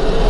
you.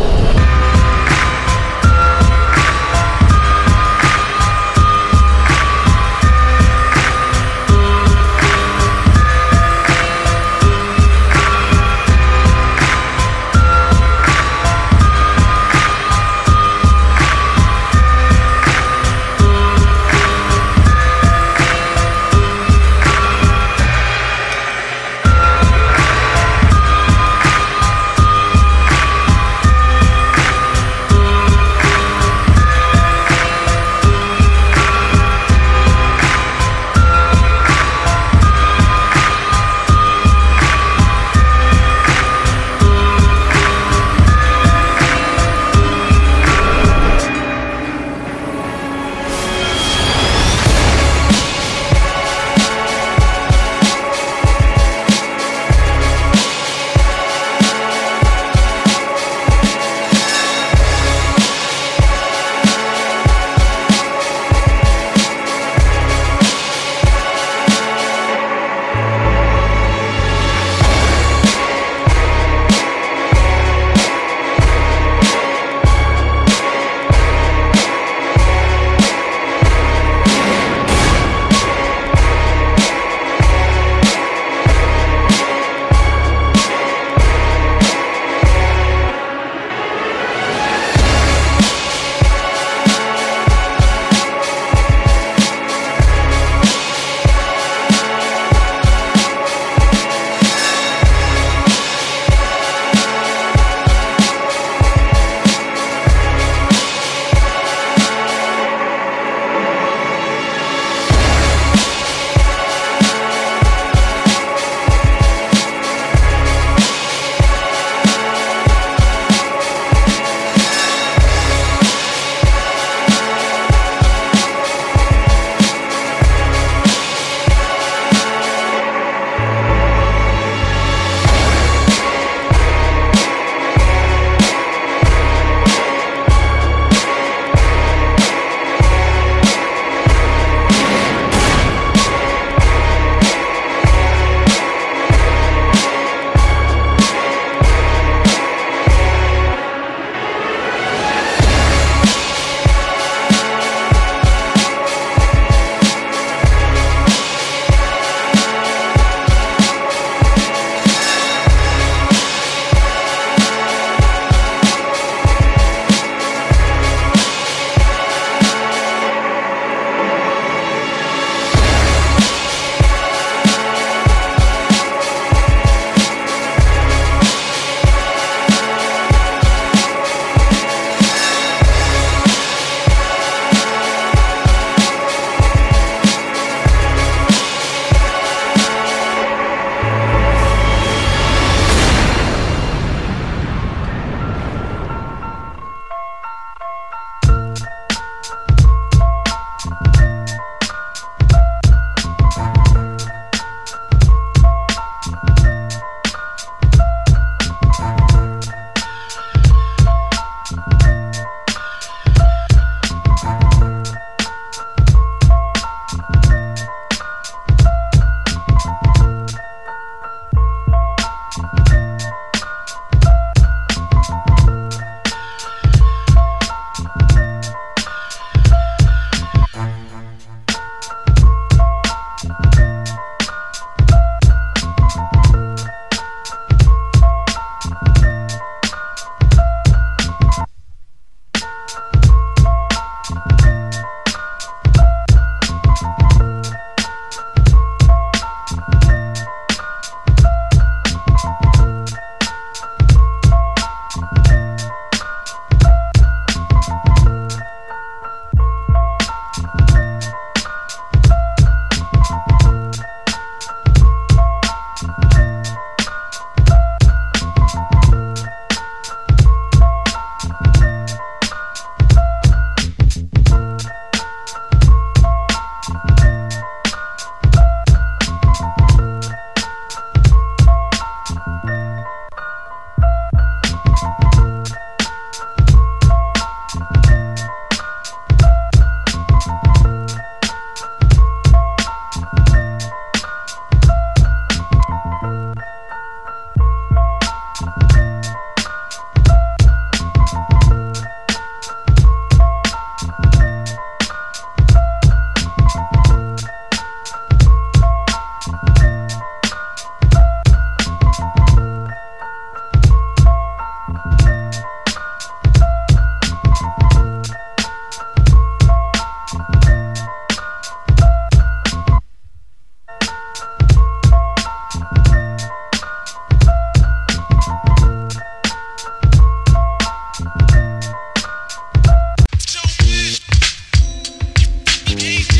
Amen.